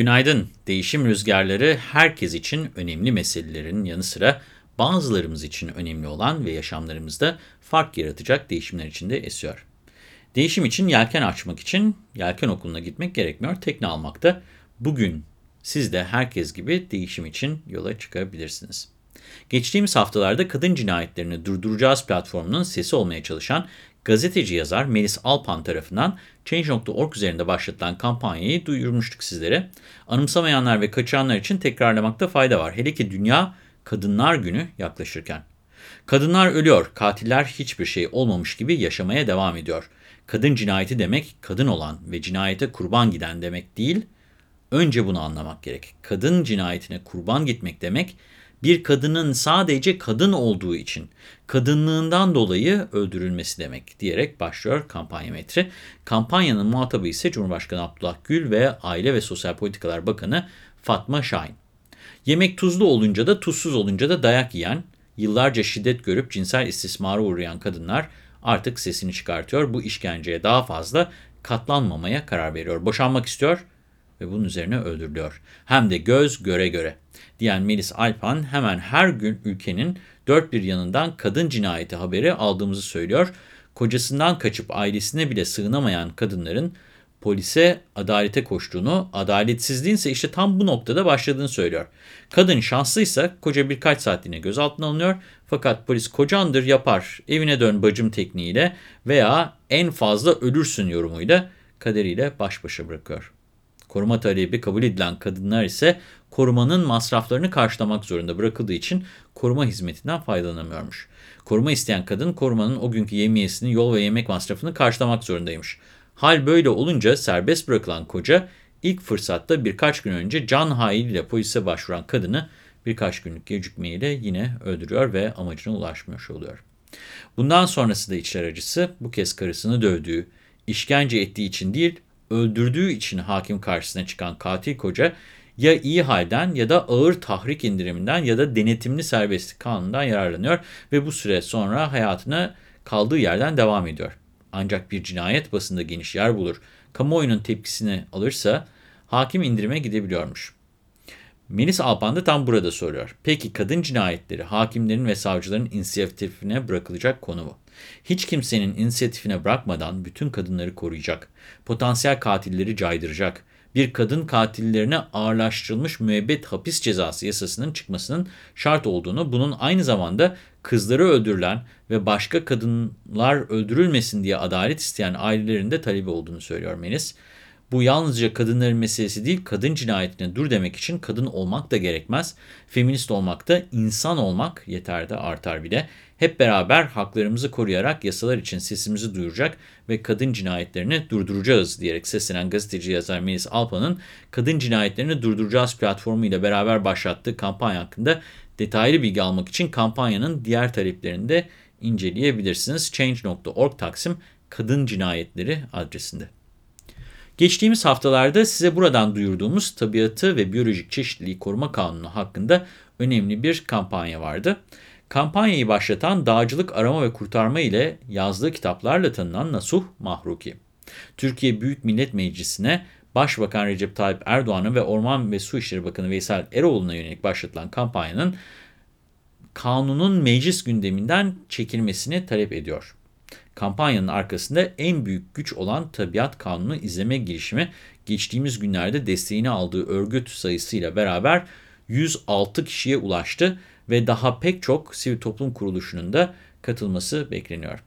Günaydın. Değişim rüzgarları herkes için önemli meselelerin yanı sıra bazılarımız için önemli olan ve yaşamlarımızda fark yaratacak değişimler içinde esiyor. Değişim için yelken açmak için yelken okuluna gitmek gerekmiyor. Tekne almakta. Bugün siz de herkes gibi değişim için yola çıkabilirsiniz. Geçtiğimiz haftalarda kadın cinayetlerini durduracağız platformunun sesi olmaya çalışan gazeteci yazar Melis Alpan tarafından Change.org üzerinde başlatılan kampanyayı duyurmuştuk sizlere. Anımsamayanlar ve kaçıranlar için tekrarlamakta fayda var. Hele ki Dünya Kadınlar Günü yaklaşırken. Kadınlar ölüyor, katiller hiçbir şey olmamış gibi yaşamaya devam ediyor. Kadın cinayeti demek kadın olan ve cinayete kurban giden demek değil, önce bunu anlamak gerek. Kadın cinayetine kurban gitmek demek, bir kadının sadece kadın olduğu için kadınlığından dolayı öldürülmesi demek diyerek başlıyor kampanya metri. Kampanyanın muhatabı ise Cumhurbaşkanı Abdullah Gül ve Aile ve Sosyal Politikalar Bakanı Fatma Şahin. Yemek tuzlu olunca da tuzsuz olunca da dayak yiyen, yıllarca şiddet görüp cinsel istismara uğrayan kadınlar artık sesini çıkartıyor. Bu işkenceye daha fazla katlanmamaya karar veriyor. Boşanmak istiyor ve bunun üzerine öldürülüyor. Hem de göz göre göre diyen Melis Alpan hemen her gün ülkenin dört bir yanından kadın cinayeti haberi aldığımızı söylüyor. Kocasından kaçıp ailesine bile sığınamayan kadınların polise adalete koştuğunu, adaletsizliğin ise işte tam bu noktada başladığını söylüyor. Kadın şanslıysa koca birkaç saatliğine gözaltına alınıyor fakat polis kocandır yapar evine dön bacım tekniğiyle veya en fazla ölürsün yorumuyla kaderiyle baş başa bırakıyor. Koruma talebi kabul edilen kadınlar ise korumanın masraflarını karşılamak zorunda bırakıldığı için koruma hizmetinden faydalanamıyormuş. Koruma isteyen kadın korumanın o günkü yemiyesini, yol ve yemek masrafını karşılamak zorundaymış. Hal böyle olunca serbest bırakılan koca ilk fırsatta birkaç gün önce can hailiyle polise başvuran kadını birkaç günlük gecikmeyle yine öldürüyor ve amacına ulaşmış oluyor. Bundan sonrası da içler acısı bu kez karısını dövdüğü, işkence ettiği için değil öldürdüğü için hakim karşısına çıkan katil koca ya iyi halden ya da ağır tahrik indiriminden ya da denetimli serbestlik kanunundan yararlanıyor ve bu süre sonra hayatına kaldığı yerden devam ediyor. Ancak bir cinayet basında geniş yer bulur, kamuoyunun tepkisini alırsa hakim indirime gidebiliyormuş. Melis Alpan da tam burada soruyor. Peki kadın cinayetleri hakimlerin ve savcıların inisiyatifine bırakılacak konu mu? Hiç kimsenin inisiyatifine bırakmadan bütün kadınları koruyacak, potansiyel katilleri caydıracak, bir kadın katillerine ağırlaştırılmış müebbet hapis cezası yasasının çıkmasının şart olduğunu, bunun aynı zamanda kızları öldürülen ve başka kadınlar öldürülmesin diye adalet isteyen ailelerin de talebi olduğunu söylüyor Melis. Bu yalnızca kadınların meselesi değil, kadın cinayetine dur demek için kadın olmak da gerekmez. Feminist olmak da insan olmak yeter de artar bile. Hep beraber haklarımızı koruyarak yasalar için sesimizi duyuracak ve kadın cinayetlerini durduracağız diyerek seslenen gazeteci yazar Melis Alpan'ın Kadın Cinayetlerini Durduracağız platformu ile beraber başlattığı kampanya hakkında detaylı bilgi almak için kampanyanın diğer taleplerini de inceleyebilirsiniz. Change.org Taksim Kadın Cinayetleri adresinde. Geçtiğimiz haftalarda size buradan duyurduğumuz tabiatı ve biyolojik çeşitliliği koruma kanunu hakkında önemli bir kampanya vardı. Kampanyayı başlatan dağcılık arama ve kurtarma ile yazdığı kitaplarla tanınan Nasuh Mahruki. Türkiye Büyük Millet Meclisi'ne Başbakan Recep Tayyip Erdoğan'ın ve Orman ve Su İşleri Bakanı Veysel Eroğlu'na yönelik başlatılan kampanyanın kanunun meclis gündeminden çekilmesini talep ediyor. Kampanyanın arkasında en büyük güç olan Tabiat Kanunu izleme girişimi geçtiğimiz günlerde desteğini aldığı örgüt sayısıyla beraber 106 kişiye ulaştı ve daha pek çok sivil toplum kuruluşunun da katılması bekleniyor.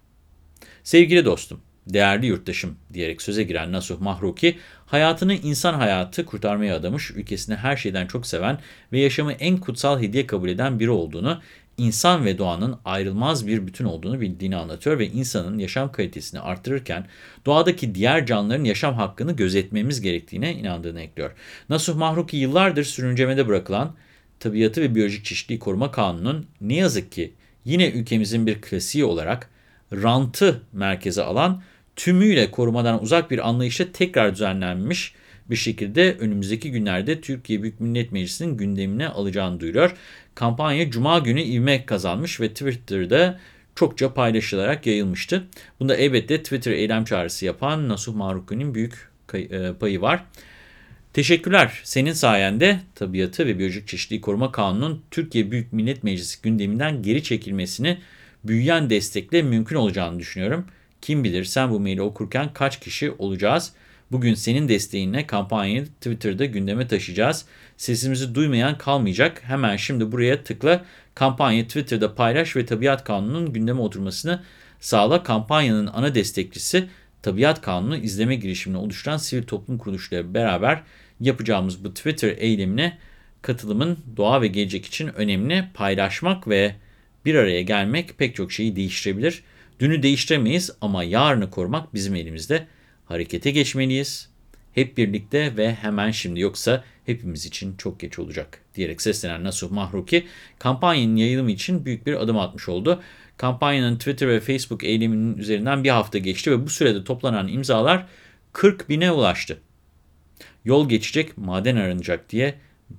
Sevgili dostum, değerli yurttaşım diyerek söze giren Nasuh Mahruki, hayatını insan hayatı kurtarmaya adamış, ülkesini her şeyden çok seven ve yaşamı en kutsal hediye kabul eden biri olduğunu insan ve doğanın ayrılmaz bir bütün olduğunu bildiğini anlatıyor ve insanın yaşam kalitesini artırırken doğadaki diğer canlıların yaşam hakkını gözetmemiz gerektiğine inandığını ekliyor. Nasuh Mahruki yıllardır sürüncemede bırakılan Tabiatı ve Biyolojik Çeşitliliği Koruma Kanunu'nun ne yazık ki yine ülkemizin bir klasiği olarak rantı merkeze alan tümüyle korumadan uzak bir anlayışla tekrar düzenlenmiş bir şekilde önümüzdeki günlerde Türkiye Büyük Millet Meclisi'nin gündemine alacağını duyuruyor. Kampanya Cuma günü ivme kazanmış ve Twitter'da çokça paylaşılarak yayılmıştı. Bunda elbette Twitter eylem çağrısı yapan Nasuh Maruku'nun büyük e, payı var. Teşekkürler. Senin sayende Tabiatı ve Biyolojik Çeşitliliği Koruma Kanunu'nun Türkiye Büyük Millet Meclisi gündeminden geri çekilmesini büyüyen destekle mümkün olacağını düşünüyorum. Kim bilir sen bu maili okurken kaç kişi olacağız? Bugün senin desteğinle kampanyayı Twitter'da gündeme taşıyacağız. Sesimizi duymayan kalmayacak. Hemen şimdi buraya tıkla. Kampanyayı Twitter'da paylaş ve Tabiat Kanunu'nun gündeme oturmasını sağla. Kampanyanın ana destekçisi Tabiat Kanunu izleme girişimini oluşturan sivil toplum kuruluşları beraber yapacağımız bu Twitter eylemine katılımın doğa ve gelecek için önemli. Paylaşmak ve bir araya gelmek pek çok şeyi değiştirebilir. Dünü değiştiremeyiz ama yarını korumak bizim elimizde. Harekete geçmeliyiz. Hep birlikte ve hemen şimdi yoksa hepimiz için çok geç olacak diyerek seslenen Nasuh Mahruki kampanyanın yayılımı için büyük bir adım atmış oldu. Kampanyanın Twitter ve Facebook eyleminin üzerinden bir hafta geçti ve bu sürede toplanan imzalar 40 bine ulaştı. Yol geçecek, maden aranacak diye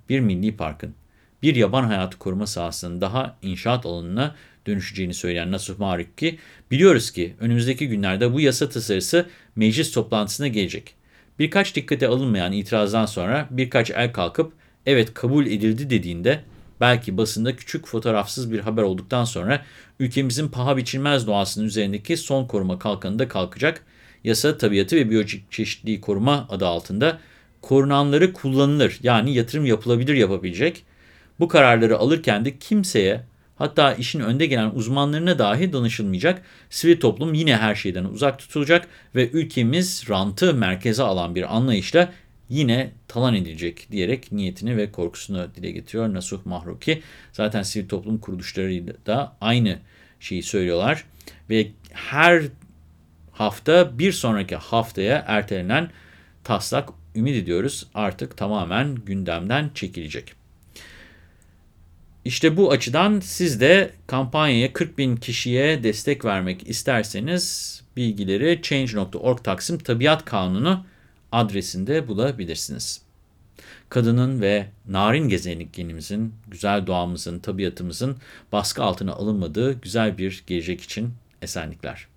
bir milli parkın, bir yaban hayatı koruma sahasının daha inşaat alanına dönüşeceğini söyleyen Nasuh Mahruki, biliyoruz ki önümüzdeki günlerde bu yasa tasarısı meclis toplantısına gelecek. Birkaç dikkate alınmayan itirazdan sonra birkaç el kalkıp evet kabul edildi dediğinde belki basında küçük fotoğrafsız bir haber olduktan sonra ülkemizin paha biçilmez doğasının üzerindeki son koruma kalkanı da kalkacak. Yasa tabiatı ve biyolojik çeşitliliği koruma adı altında korunanları kullanılır yani yatırım yapılabilir yapabilecek. Bu kararları alırken de kimseye hatta işin önde gelen uzmanlarına dahi danışılmayacak. Sivil toplum yine her şeyden uzak tutulacak ve ülkemiz rantı merkeze alan bir anlayışla yine talan edilecek diyerek niyetini ve korkusunu dile getiriyor Nasuh Mahruki. Zaten sivil toplum kuruluşlarıyla da aynı şeyi söylüyorlar ve her hafta bir sonraki haftaya ertelenen taslak ümit ediyoruz artık tamamen gündemden çekilecek. İşte bu açıdan siz de kampanyaya 40 bin kişiye destek vermek isterseniz bilgileri change.org taksim tabiat kanunu adresinde bulabilirsiniz. Kadının ve narin gezegenimizin, güzel doğamızın, tabiatımızın baskı altına alınmadığı güzel bir gelecek için esenlikler.